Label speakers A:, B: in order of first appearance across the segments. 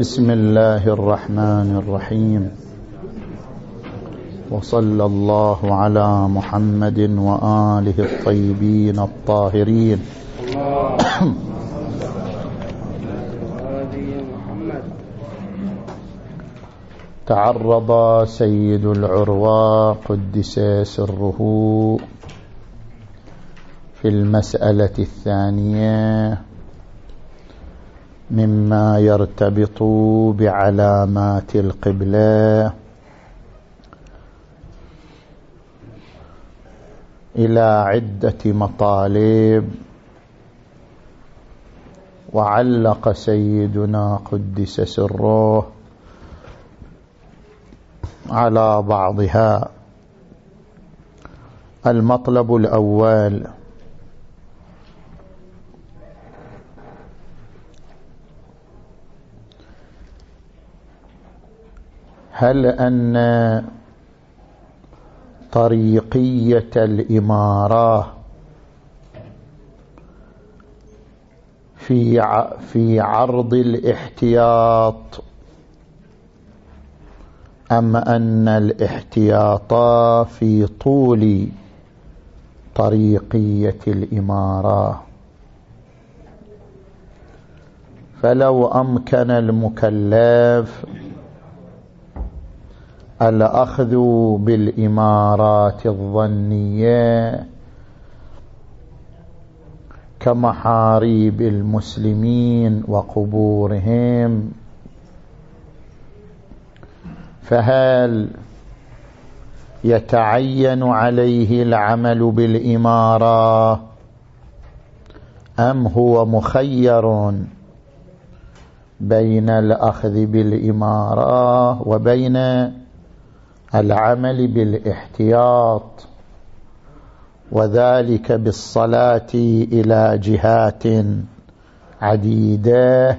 A: بسم الله الرحمن الرحيم. وصلى الله على محمد وآله الطيبين الطاهرين. تعرض سيد العروة قدس سره في المسألة الثانية. مما يرتبط بعلامات القبلة. إلى عدة مطالب. وعلق سيدنا قدس سره على بعضها. المطلب الأول هل أن طريقية الإمارة في في عرض الاحتياط أم أن الاحتياط في طول طريقية الإمارة؟ فلو أمكن المكلف الأخذ بالإمارات الظنية كمحاريب المسلمين وقبورهم. فهل يتعين عليه العمل بالإمارة أم هو مخير بين الأخذ بالإمارة وبين العمل بالاحتياط وذلك بالصلاة إلى جهات عديدة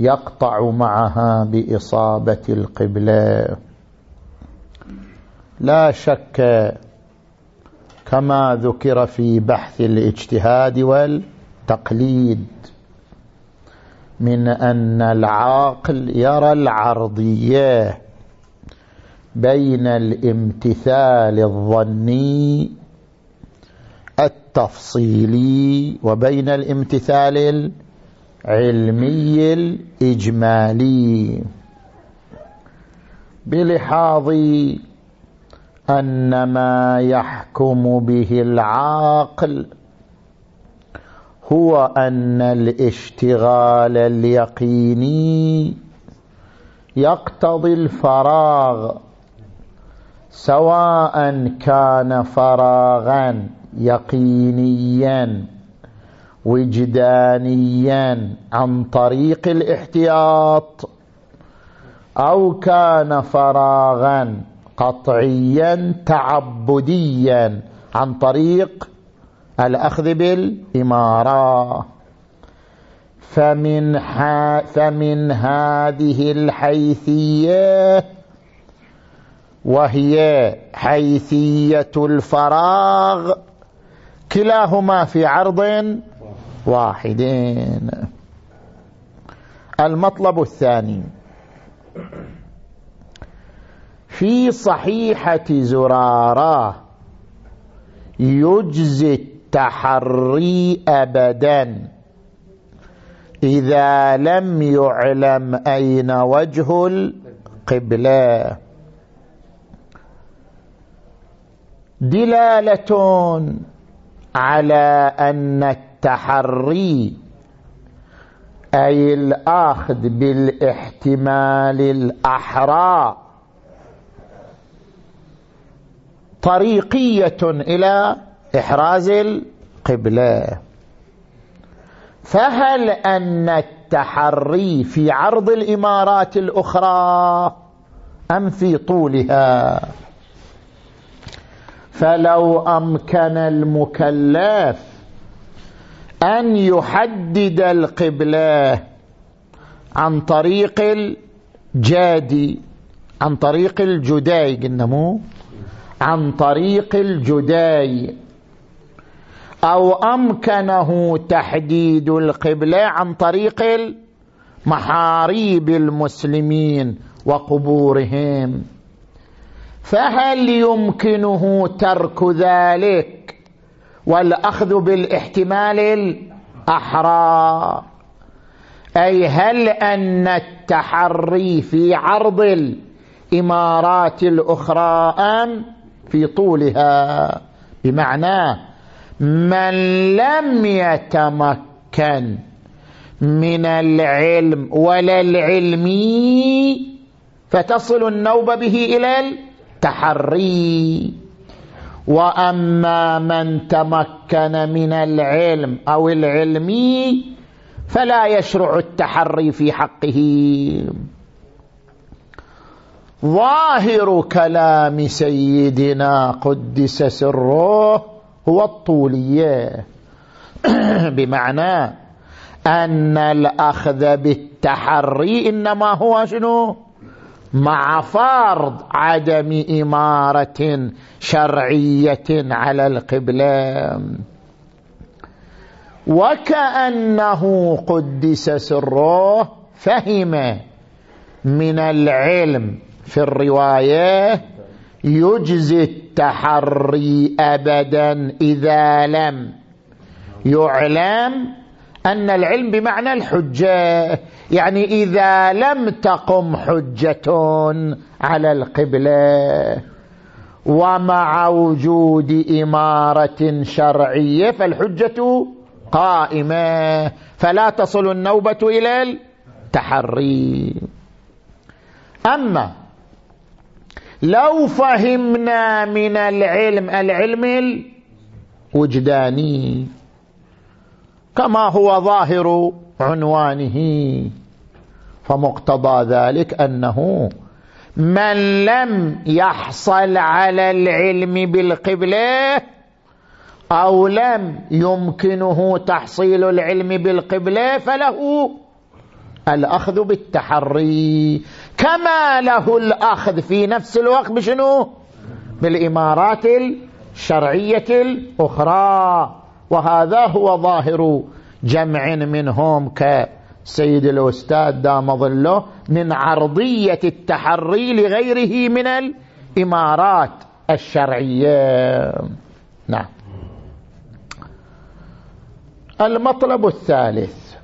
A: يقطع معها بإصابة القبلة. لا شك كما ذكر في بحث الاجتهاد والتقليد من أن العاقل يرى العرضية بين الامتثال الظني التفصيلي وبين الامتثال العلمي الإجمالي. بلحاظ أن ما يحكم به العاقل هو أن الاشتغال اليقيني يقتضي الفراغ سواء كان فراغا يقينيا وجدانيا عن طريق الاحتياط أو كان فراغا قطعيا تعبديا عن طريق الأخذ بالإمارة. فمن, فمن هذه الحيثية وهي حيثية الفراغ. كلاهما في عرض واحدين المطلب الثاني. في صحيحة زرارة يجزي التحري أبدا إذا لم يعلم أين وجه القبلة. دلالة على أن التحري أي الأخذ بالاحتمال الأحرى طريقية إلى إحراز القبلة. فهل أن التحري في عرض الإمارات الأخرى أم في طولها؟ فلو أمكن المكلف أن يحدد القبلة عن طريق الجادي عن طريق الجداي قلنا مو؟ عن طريق الجداي. أو أمكنه تحديد القبلة عن طريق محاريب المسلمين وقبورهم. فهل يمكنه ترك ذلك؟ والأخذ بالاحتمال الأحرى أي هل أن التحري في عرض الإمارات الأخرى أم في طولها؟ بمعنى من لم يتمكن من العلم ولا العلمي فتصل النوبة به إلى التحري. وأما من تمكن من العلم أو العلمي فلا يشرع التحري في حقه. ظاهر كلام سيدنا قدس سره هو الطولية. بمعنى أن الأخذ بالتحري إنما هو شنو؟ مع فرض عدم إمارة شرعية على القبلة. وكأنه قدس سره فهم من العلم في الرواية يجزي التحري أبدا إذا لم يعلم أن العلم بمعنى الحجة يعني إذا لم تقم حجة على القبلة ومع وجود إمارة شرعية فالحجة قائمة فلا تصل النوبة إلى التحري. أما لو فهمنا من العلم العلم الوجداني. كما هو ظاهر عنوانه. فمقتضى ذلك أنه من لم يحصل على العلم بالقبلة أو لم يمكنه تحصيل العلم بالقبلة فله الأخذ بالتحري. كما له الأخذ في نفس الوقت بشنو؟ بالإمارات الشرعية الأخرى. وهذا هو ظاهر جمع منهم كسيد الأستاذ دام ظله من عرضية التحري لغيره من الإمارات الشرعية. نعم. المطلب الثالث.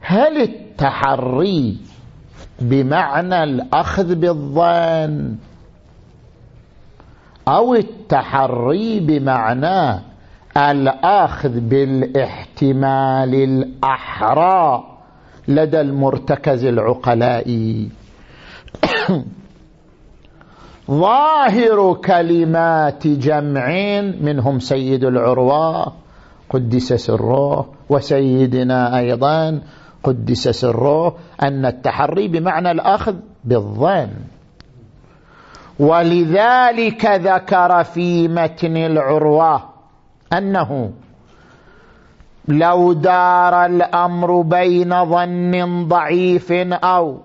A: هل التحري بمعنى الأخذ بالظن أو التحري بمعنى الآخذ بالاحتمال الأحرى لدى المرتكز العقلائي. ظاهر كلمات جمع منهم سيد العروة قدس سره وسيدنا أيضا قدس سره أن التحري بمعنى الأخذ بالظن. ولذلك ذكر في متن العروة أنه لو دار الأمر بين ظن ضعيف أو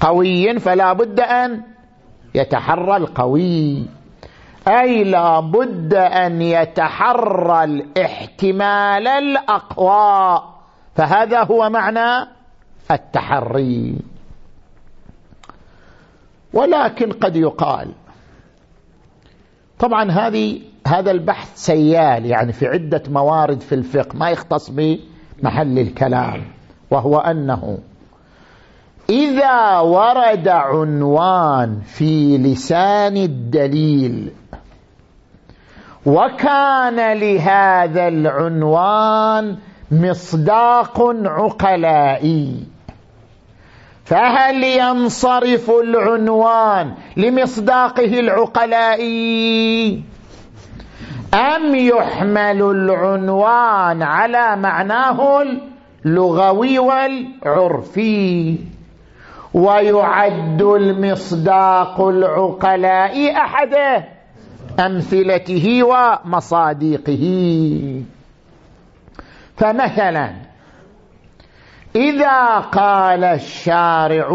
A: قوي فلا بد أن يتحرى القوي. أي لا بد أن يتحرى الاحتمال الأقوى. فهذا هو معنى التحري. ولكن قد يقال. طبعا هذه هذا البحث سيال يعني في عدة موارد في الفقه ما يختص بمحل الكلام وهو أنه إذا ورد عنوان في لسان الدليل وكان لهذا العنوان مصداق عقلائي فهل ينصرف العنوان لمصداقه العقلائي أم يحمل العنوان على معناه اللغوي والعرفي؟ ويعد المصداق العقلاء أحد أمثلته ومصادقه؟ فمثلا إذا قال الشارع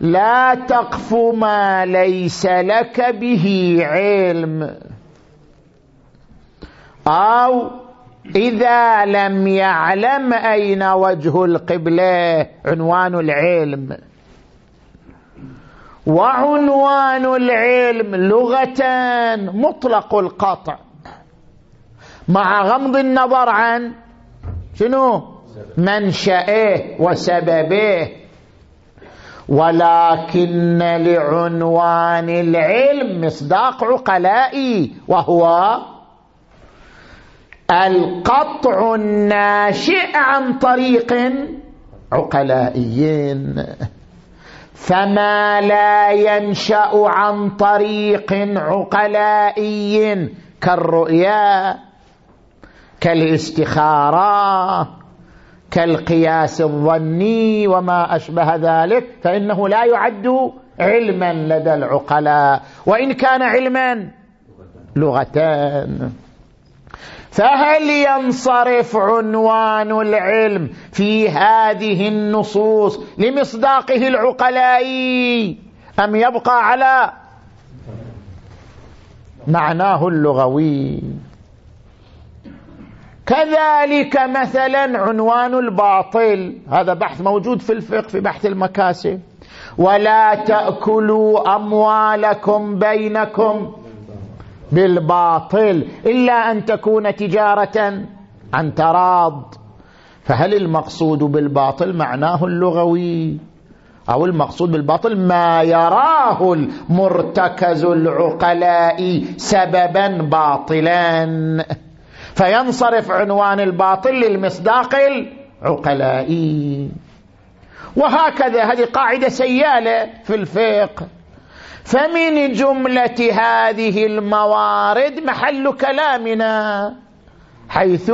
A: لا تقف ما ليس لك به علم أو إذا لم يعلم أين وجه القبلة عنوان العلم. وعنوان العلم لغة مطلق القطع. مع غمض النظر عن شنو؟ منشأه وسببه. ولكن لعنوان العلم مصداق عقلائي وهو القطع الناشئ عن طريق عقلائيين فما لا ينشأ عن طريق عقلائي كالرؤيا. كالاستخارة كالقياس الظني وما أشبه ذلك فإنه لا يعد علما لدى العقلاء وإن كان علما لغتان فهل ينصرف عنوان العلم في هذه النصوص لمصداقه العقلائي أم يبقى على معناه اللغوي؟ كذلك مثلا عنوان الباطل. هذا بحث موجود في الفقه في بحث المكاسب. ولا تأكلوا أموالكم بينكم بالباطل إلا أن تكون تجارة عن تراض. فهل المقصود بالباطل معناه اللغوي؟ أو المقصود بالباطل ما يراه المرتكز العقلاء سببا باطلا؟ فينصرف عنوان الباطل للمصداق العقلائي. وهكذا هذه قاعدة سيالة في الفقه. فمن جملة هذه الموارد محل كلامنا حيث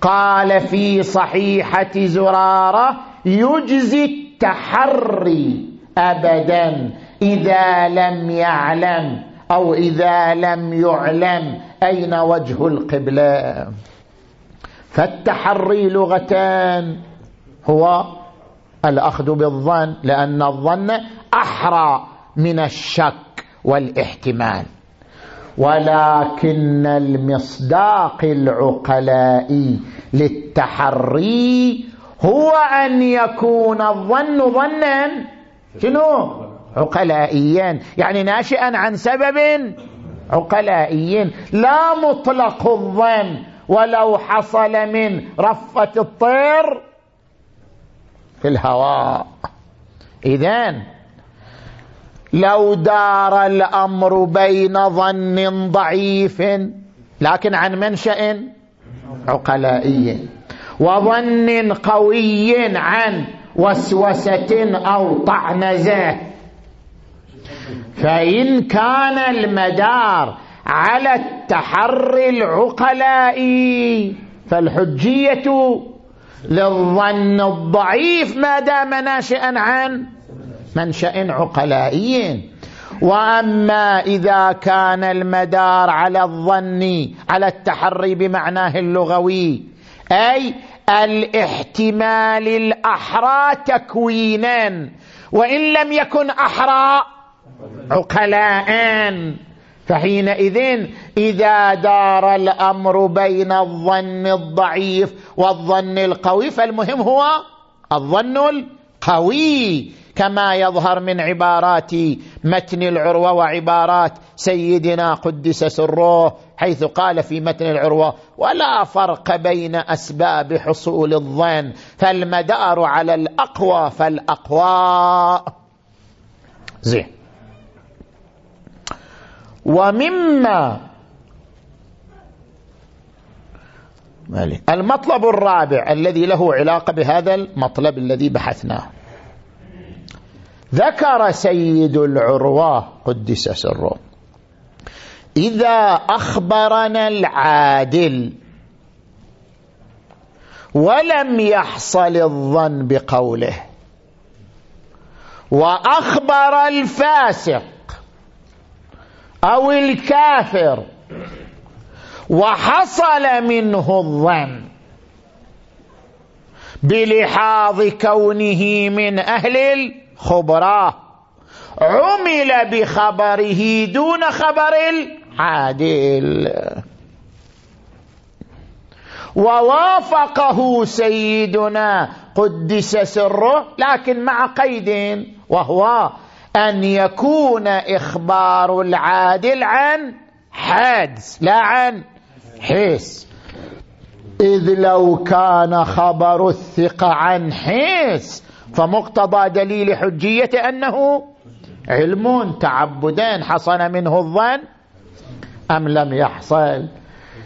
A: قال في صحيحة زرارة يجزي التحري أبدا إذا لم يعلم أو إذا لم يعلم أين وجه القبلة؟ فالتحري لغتان هو الأخذ بالظن لأن الظن أحرى من الشك والاحتمال. ولكن المصداق العقلائي للتحري هو أن يكون الظن ظنا. شنو؟ عقلائيا. يعني ناشئا عن سبب عقلائي لا مطلق الظن ولو حصل من رفة الطير في الهواء. إذن لو دار الأمر بين ظن ضعيف لكن عن منشأ عقلائي وظن قوي عن وسوسة أو طعنزه فإن كان المدار على التحري العقلائي فالحجية للظن الضعيف ما دام ناشئا عن منشأ عقلائي. وأما إذا كان المدار على الظن على التحري بمعناه اللغوي أي الاحتمال الأحرى تكوينا. وإن لم يكن أحرى عقلاء. فحينئذ إذا دار الأمر بين الظن الضعيف والظن القوي فالمهم هو الظن القوي. كما يظهر من عبارات متن العروة وعبارات سيدنا قدس سره حيث قال في متن العروة ولا فرق بين أسباب حصول الظن فالمدار على الأقوى فالأقوى. زين. ومما المطلب الرابع الذي له علاقة بهذا المطلب الذي بحثناه. ذكر سيد العروة قدس سره. إذا أخبرنا العادل ولم يحصل الظن بقوله وأخبر الفاسق أو الكافر. وحصل منه الظن بلحاظ كونه من أهل خبراه عمل بخبره دون خبر العادل. ووافقه سيدنا قدس سره لكن مع قيد وهو أن يكون إخبار العادل عن حادث لا عن حس. إذ لو كان خبر الثقة عن حس فمقتضى دليل حجية أنه علم تعبدين حصل منه الظن أم لم يحصل؟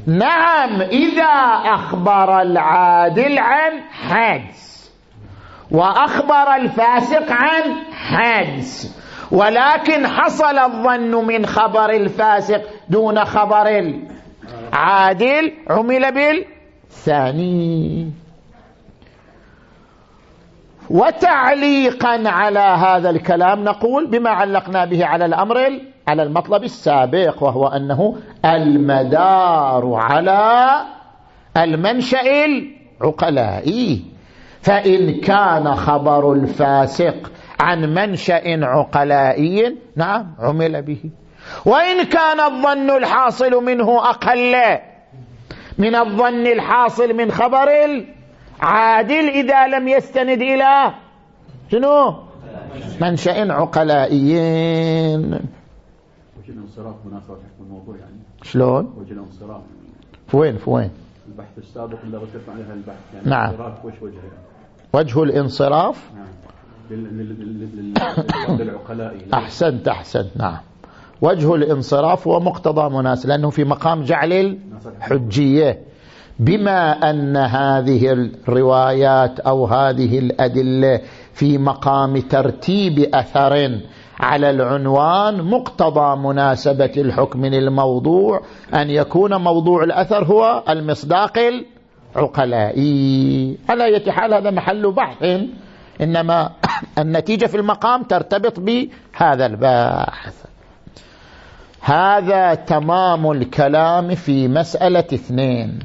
A: نعم إذا أخبر العادل عن حادث. وأخبر الفاسق عن حادث. ولكن حصل الظن من خبر الفاسق دون خبر العادل. عمل بالثاني. وتعليقا على هذا الكلام نقول بما علقنا به على الأمر على المطلب السابق وهو أنه المدار على المنشأ العقلائي. فإن كان خبر الفاسق عن منشأ عقلائي نعم عمل به. وإن كان الظن الحاصل منه أقل من الظن الحاصل من خبر العادل إذا لم يستند إلى شنو؟ منشأ عقلائيين
B: وجه الانصراف مناسبة حكم الموضوع يعني.
A: شلون؟
B: وجه الانصراف
A: وين في وين
B: البحث السابق اللي ذكرت عليها البحث يعني
A: نعم.
B: الانصراف وش وجهه
A: وجه الانصراف.
B: لل- لل- لل- لل- للعقلاء.
A: أحسنت أحسنت. نعم. وجه الانصراف هو مقتضى مناسب لأنه في مقام جعل الحجية. بما أن هذه الروايات أو هذه الأدلة في مقام ترتيب أثر على العنوان مقتضى مناسبة الحكم للموضوع أن يكون موضوع الأثر هو المصداق العقلائي على أي حال هذا محل بحث. إنما النتيجة في المقام ترتبط بهذا الباحث هذا تمام الكلام في مسألة اثنين.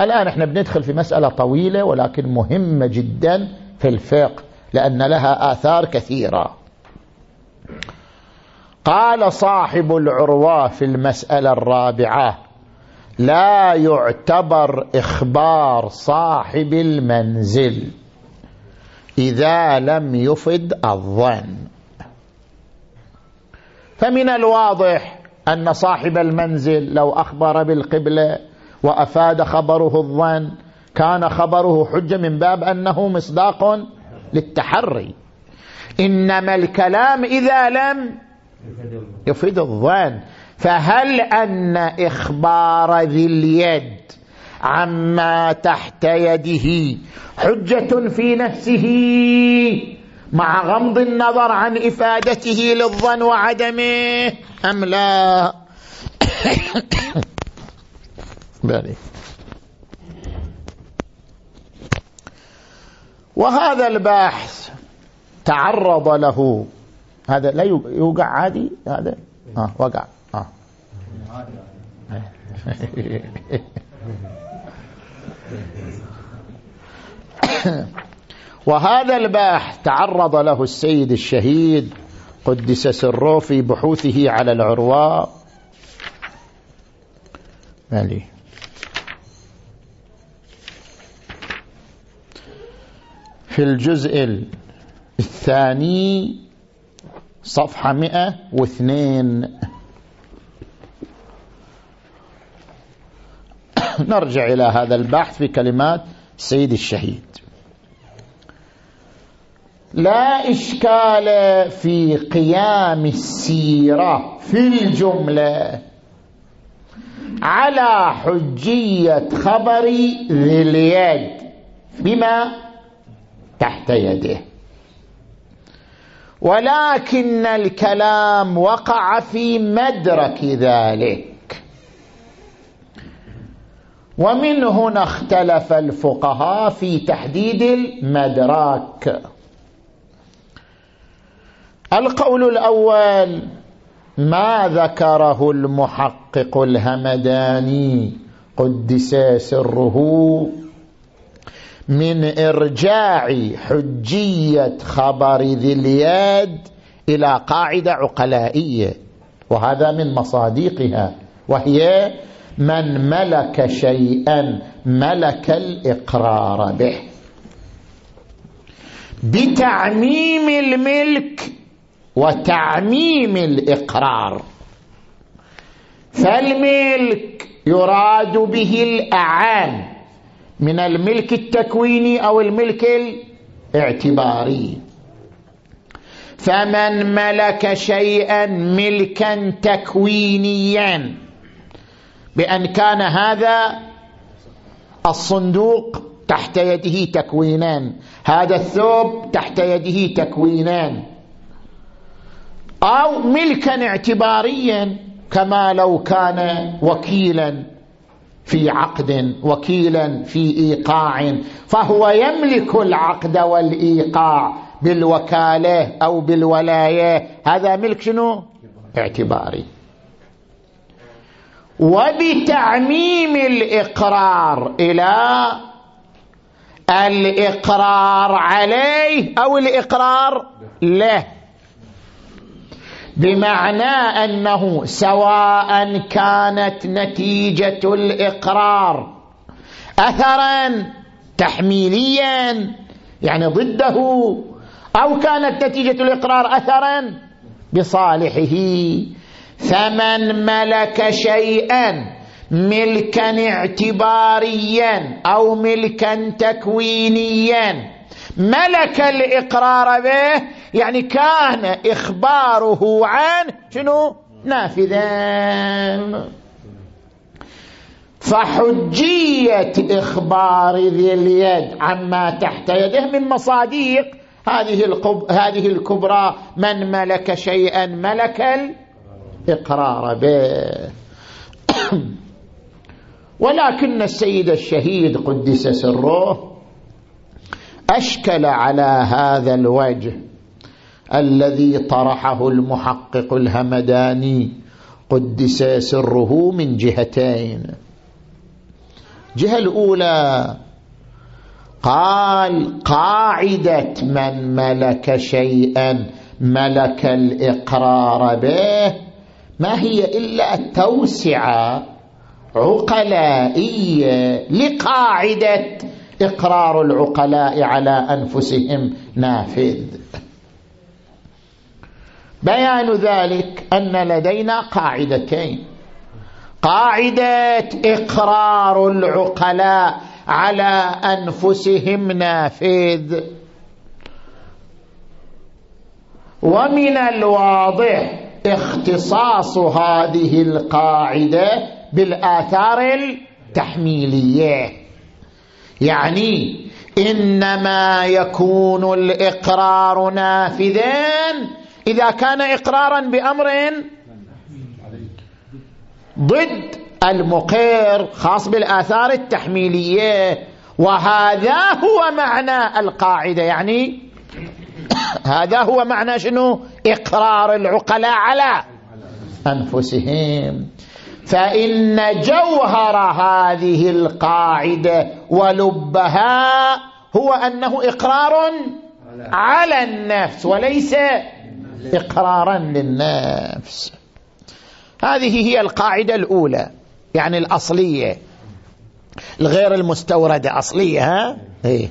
A: الآن إحنا بندخل في مسألة طويلة ولكن مهمة جدا في الفقه لأن لها آثار كثيرة. قال صاحب العروة في المسألة الرابعة لا يعتبر إخبار صاحب المنزل إذا لم يفد الظن. فمن الواضح أن صاحب المنزل لو أخبر بالقبلة وأفاد خبره الظن كان خبره حجة من باب أنه مصداق للتحري. إنما الكلام إذا لم يفيد الظن. فهل أن إخبار ذي اليد عما تحت يده حجة في نفسه مع غمض النظر عن إفادته للظن وعدمه أم لا؟ وهذا الباحث تعرض له. هذا لا يوقع عادي هذا؟ آه وقع. وهذا الباح تعرض له السيد الشهيد قدس سره في بحوثه على العرواء مالي في الجزء الثاني صفحة 102 نرجع إلى هذا البحث في كلمات سيد الشهيد. لا إشكال في قيام السيرة في الجملة على حجية خبر ذي اليد بما تحت يده. ولكن الكلام وقع في مدرك ذلك. ومن هنا اختلف الفقهاء في تحديد المدراك. القول الأول ما ذكره المحقق الهمداني قدس سره من إرجاع حجية خبر ذي اليد إلى قاعدة عقلائية وهذا من مصادقها وهي من ملك شيئا ملك الإقرار به. بتعميم الملك وتعميم الإقرار. فالملك يراد به الأعان من الملك التكويني أو الملك الاعتباري. فمن ملك شيئا ملكا تكوينيا بأن كان هذا الصندوق تحت يده تكوينان. هذا الثوب تحت يده تكوينان. أو ملكا اعتباريا كما لو كان وكيلا في عقد وكيلا في إيقاع. فهو يملك العقد والإيقاع بالوكالة أو بالولاية. هذا ملك شنو؟ اعتباري. وبتعميم الإقرار إلى الإقرار عليه أو الإقرار له. بمعنى أنه سواء كانت نتيجة الإقرار اثرا تحميليا يعني ضده أو كانت نتيجة الإقرار اثرا بصالحه فمن ملك شيئا ملكا اعتباريا أو ملكا تكوينيا. ملك الإقرار به يعني كان إخباره عنه شنو؟ نافذا فحجية إخبار ذي اليد عما تحت يده من مصاديق. هذه. هذه الكبرى من ملك شيئا ملك الاقرار به. ولكن السيد الشهيد قدس سره أشكل على هذا الوجه الذي طرحه المحقق الهمداني قدس سره من جهتين. الجهه الأولى قال قاعدة من ملك شيئا ملك الإقرار به ما هي إلا توسعه عقلائيه لقاعدة إقرار العقلاء على أنفسهم نافذ. بيان ذلك أن لدينا قاعدتين. قاعدة إقرار العقلاء على أنفسهم نافذ. ومن الواضح اختصاص هذه القاعدة بالآثار التحميلية. يعني إنما يكون الإقرار نافذا إذا كان اقرارا بأمر ضد المقر خاص بالآثار التحميلية. وهذا هو معنى القاعدة. يعني هذا هو معنى شنو إقرار العقلاء على أنفسهم فإن جوهر هذه القاعدة ولبها هو أنه إقرار على النفس وليس إقرارا للنفس هذه هي القاعدة الأولى يعني الأصلية الغير المستوردة أصلية ها؟ إيه؟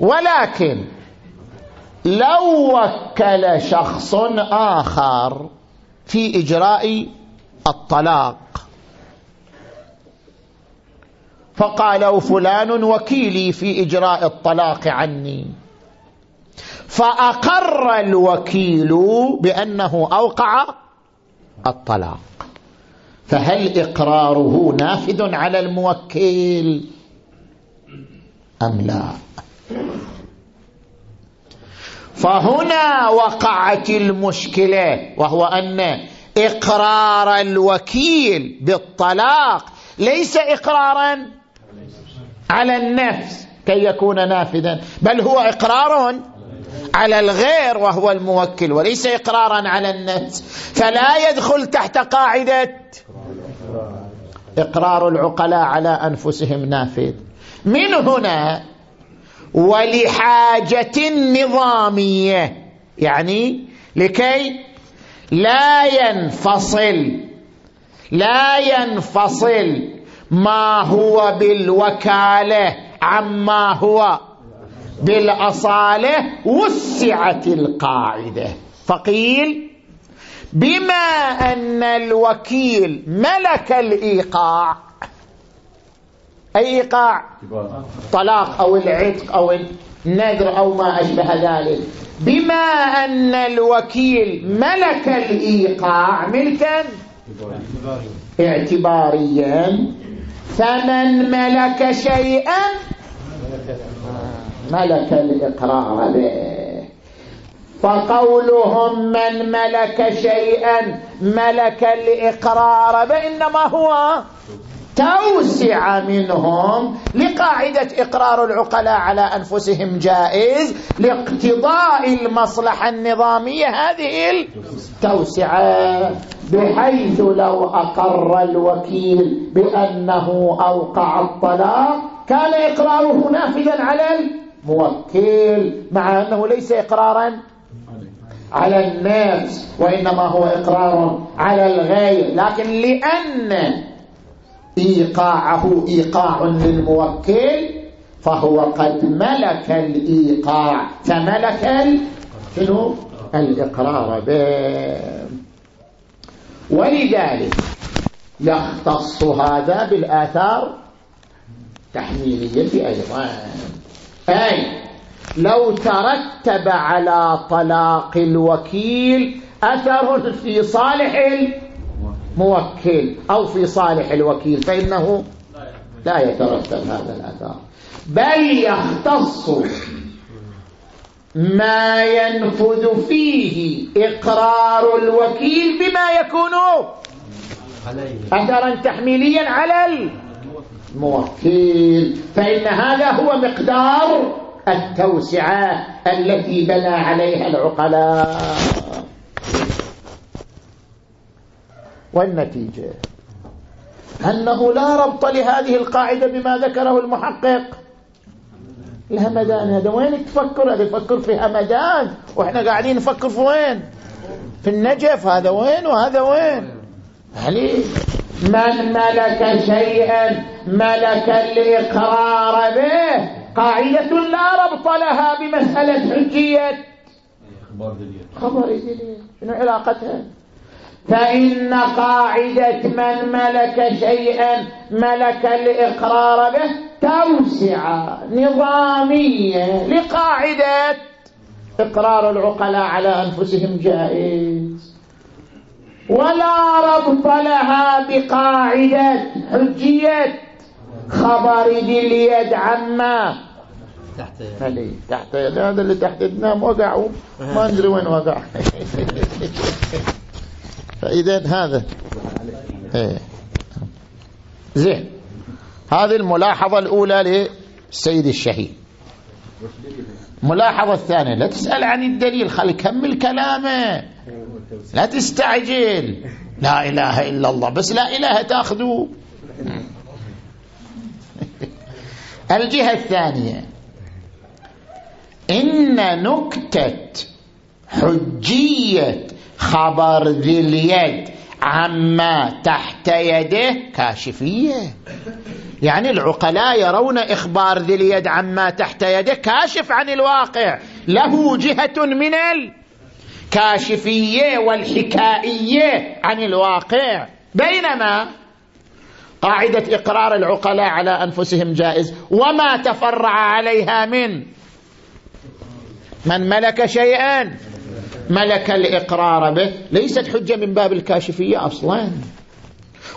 A: ولكن لو وكل شخص آخر في إجراء الطلاق. فقالوا فلان وكيلي في إجراء الطلاق عني. فأقر الوكيل بأنه أوقع الطلاق. فهل إقراره نافذ على الموكل؟ أم لا؟ فهنا وقعت المشكلة وهو أن إقرار الوكيل بالطلاق ليس إقرارا على النفس كي يكون نافذا بل هو إقرار على الغير وهو الموكل وليس إقرارا على النفس. فلا يدخل تحت قاعدة إقرار العقلاء على أنفسهم نافذ. من هنا ولحاجة نظامية. يعني لكي لا ينفصل لا ينفصل ما هو بالوكالة عما هو بالأصالة وسعت القاعدة. فقيل بما أن الوكيل ملك الإيقاع أي إيقاع؟ طلاق أو العتق أو النذر أو ما أشبه ذلك. بما أن الوكيل ملك الإيقاع ملكا. اعتباريا. فمن ملك شيئا ملك الإقرار به. فقولهم من ملك شيئا ملك الإقرار بإنما هو توسع منهم لقاعدة إقرار العقلاء على أنفسهم جائز لاقتضاء المصلحة النظامية هذه التوسعة بحيث لو أقر الوكيل بأنه أوقع الطلاق كان إقراره نافذا على الموكل مع أنه ليس إقرارا على النفس وإنما هو إقرار على الغير لكن لأن إيقاعه إيقاع للموكل فهو قد ملك الإيقاع. فملك الإقرار به. ولذلك يختص هذا بالآثار التحميلية أيضا. أي لو ترتب على طلاق الوكيل أثر في صالح موكل أو في صالح الوكيل فإنه لا يترتب هذا الأثر. بل يختص ما ينفذ فيه إقرار الوكيل بما يكون. أثرا تحميليا على الموكل. فإن هذا هو مقدار التوسعة التي بنى عليها العقلاء. والنتيجة. أنه لا ربط لهذه القاعدة بما ذكره المحقق. الهمدان هذا وين تفكر؟ هذا يفكر في همدان. وإحنا قاعدين نفكر في وين؟ في النجف. هذا وين وهذا وين؟ يعني من ملك شيئا ملك الإقرار به. قاعدة لا ربط لها بمسألة حجية. خبر دليل. شنو علاقتها؟ فإن قاعدة من ملك شيئا ملك الإقرار به توسع نظامية لقاعدة. إقرار العقلاء على أنفسهم جائز. ولا ربط لها بقاعدة حجية. خبر ذي اليد عما. تحت يد. تحت يد هذا اللي تحت يدنا وقعوا ما ندري وين وقع. فإذا هذا. إيه. زين. هذه الملاحظة الأولى للسيد الشهيد. ملاحظة الثانية. لا تسأل عن الدليل. خل كمل كلامه. لا تستعجل. لا إله إلا الله. بس لا إله تأخذوا الجهة الثانية. إن نكتة حجية خبر ذي اليد عما تحت يده كاشفية. يعني العقلاء يرون إخبار ذي اليد عما تحت يده كاشف عن الواقع. له جهة من الكاشفية والحكائية عن الواقع. بينما قاعدة إقرار العقلاء على أنفسهم جائز. وما تفرع عليها من من ملك شيئا. ملك الإقرار به. ليست حجة من باب الكاشفية أصلا.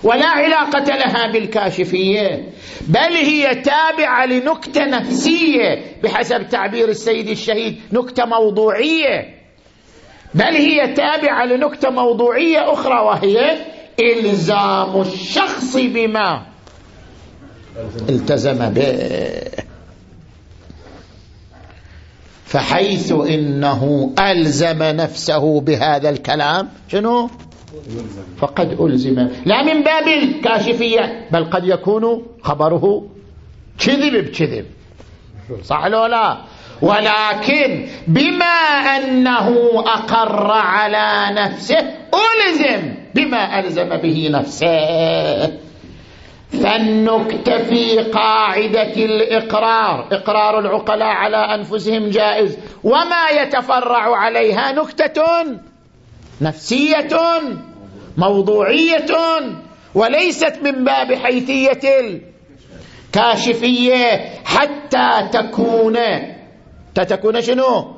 A: ولا علاقة لها بالكاشفية. بل هي تابعة لنكتة نفسية بحسب تعبير السيد الشهيد نكتة موضوعية. بل هي تابعة لنكتة موضوعية أخرى وهي إلزام الشخص بما التزم به. فحيث إنه ألزم نفسه بهذا الكلام شنو؟ فقد ألزم. لا من باب الكاشفية بل قد يكون خبره كذب بكذب. صح لو لا؟ ولكن بما أنه أقر على نفسه ألزم بما ألزم به نفسه. فالنكتة في قاعدة الإقرار. إقرار العقلاء على أنفسهم جائز. وما يتفرع عليها نكتة نفسية موضوعية وليست من باب حيثية الكاشفية حتى تكون. تكون شنو؟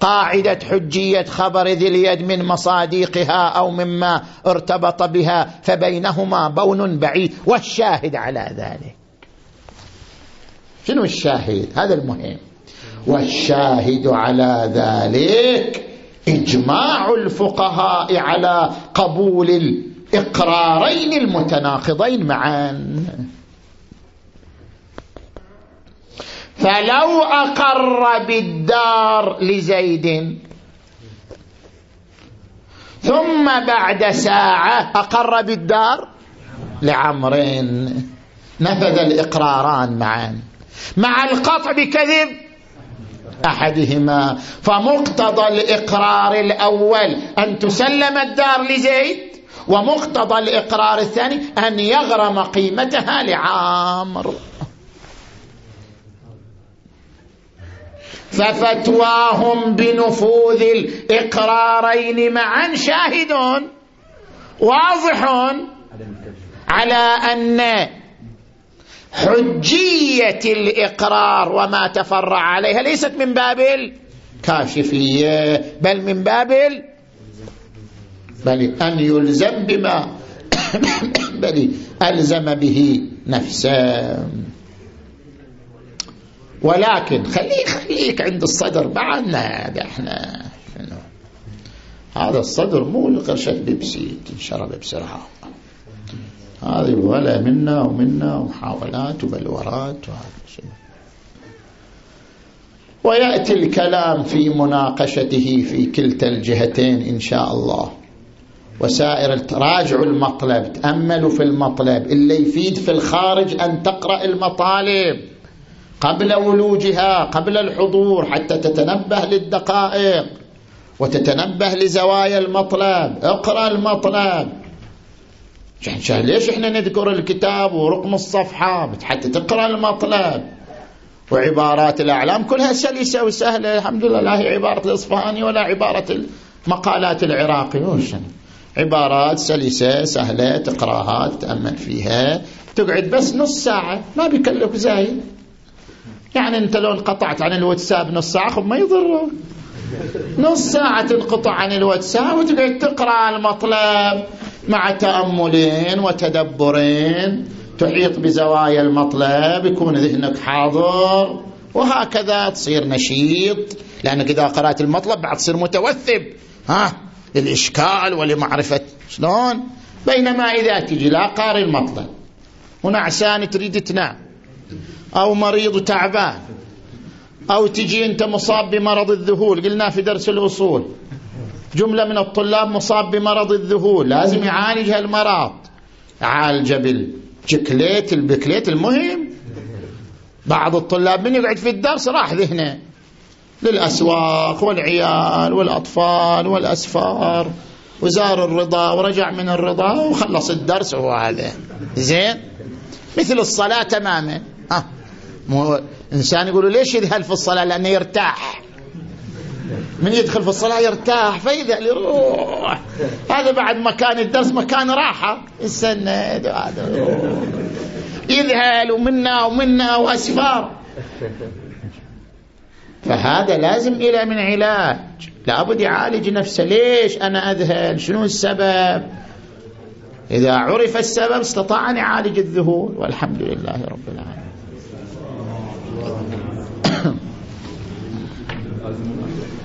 A: قاعدة حجية خبر ذي اليد من مصاديقها أو مما ارتبط بها فبينهما بون بعيد والشاهد على ذلك. شنو الشاهد؟ هذا المهم. والشاهد على ذلك إجماع الفقهاء على قبول الإقرارين المتناقضين معا. فلو أقر بالدار لزيد. ثم بعد ساعة أقر بالدار لعمرين نفذ الإقراران معا. مع القطع بكذب أحدهما. فمقتضى الإقرار الأول أن تسلم الدار لزيد ومقتضى الإقرار الثاني أن يغرم قيمتها لعامر. ففتواهم بنفوذ الإقرارين معا شاهد واضح على أن حجية الإقرار وما تفرع عليها ليست من باب الكاشفية بل من باب بل أن يلزم بما بل ألزم به نفسه. ولكن خليك خليك عند الصدر بعدنا هذا إحنا هذا الصدر مو لقرشة بيبسي تنشرب بسرعة. هذه ولا منا ومنا ومحاولات وبلورات وهذا شيء ويأتي الكلام في مناقشته في كلتا الجهتين إن شاء الله. وسائر راجعوا المطلب تأملوا في المطلب اللي يفيد في الخارج أن تقرأ المطالب. قبل ولوجها قبل الحضور حتى تتنبه للدقائق وتتنبه لزوايا المطلب. اقرأ المطلب. ليش إحنا نذكر الكتاب ورقم الصفحة؟ حتى تقرأ المطلب. وعبارات الأعلام كلها سلسة وسهلة الحمد لله لا هي عبارة الإصفهاني ولا عبارة المقالات العراقي. عبارات سلسة سهلة تقراها تتأمل فيها. تقعد بس نص ساعة. ما بيكلف زايد. يعني انت لو انقطعت عن الواتساب نص ساعة ما يضرك نص ساعة تنقطع عن الواتساب وتقعد تقرأ المطلب مع تأملين وتدبرين. تحيط بزوايا المطلب يكون ذهنك حاضر. وهكذا تصير نشيط. لأنك إذا قرأت المطلب بعد تصير متوثب. ها؟ للإشكال ولمعرفة. شلون؟ بينما إذا تجي لا قاري المطلب. ونعسان تريد تنام. أو مريض تعبان أو تجي أنت مصاب بمرض الذهول. قلنا في درس الأصول جملة من الطلاب مصاب بمرض الذهول لازم يعالج هالمرض عالجه بالجكليت البكليت المهم. بعض الطلاب من يقعد في الدرس راح ذهنه. للأسواق والعيال والأطفال والأسفار. وزار الرضا ورجع من الرضا وخلص الدرس وهو هذا. زين؟ مثل الصلاة تماما. مو إنسان يقولوا ليش يذهل في الصلاة؟ لأنه يرتاح. من يدخل في الصلاة يرتاح فإذا يروح. هذا بعد مكان الدرس مكان السنة هذا يذهل ومنا ومنا وأسفار. فهذا لازم إلى من علاج. لابد يعالج نفسه. ليش أنا أذهل؟ شنو السبب؟ إذا عرف السبب استطاع أن يعالج الذهول. والحمد لله رب العالمين. はずもない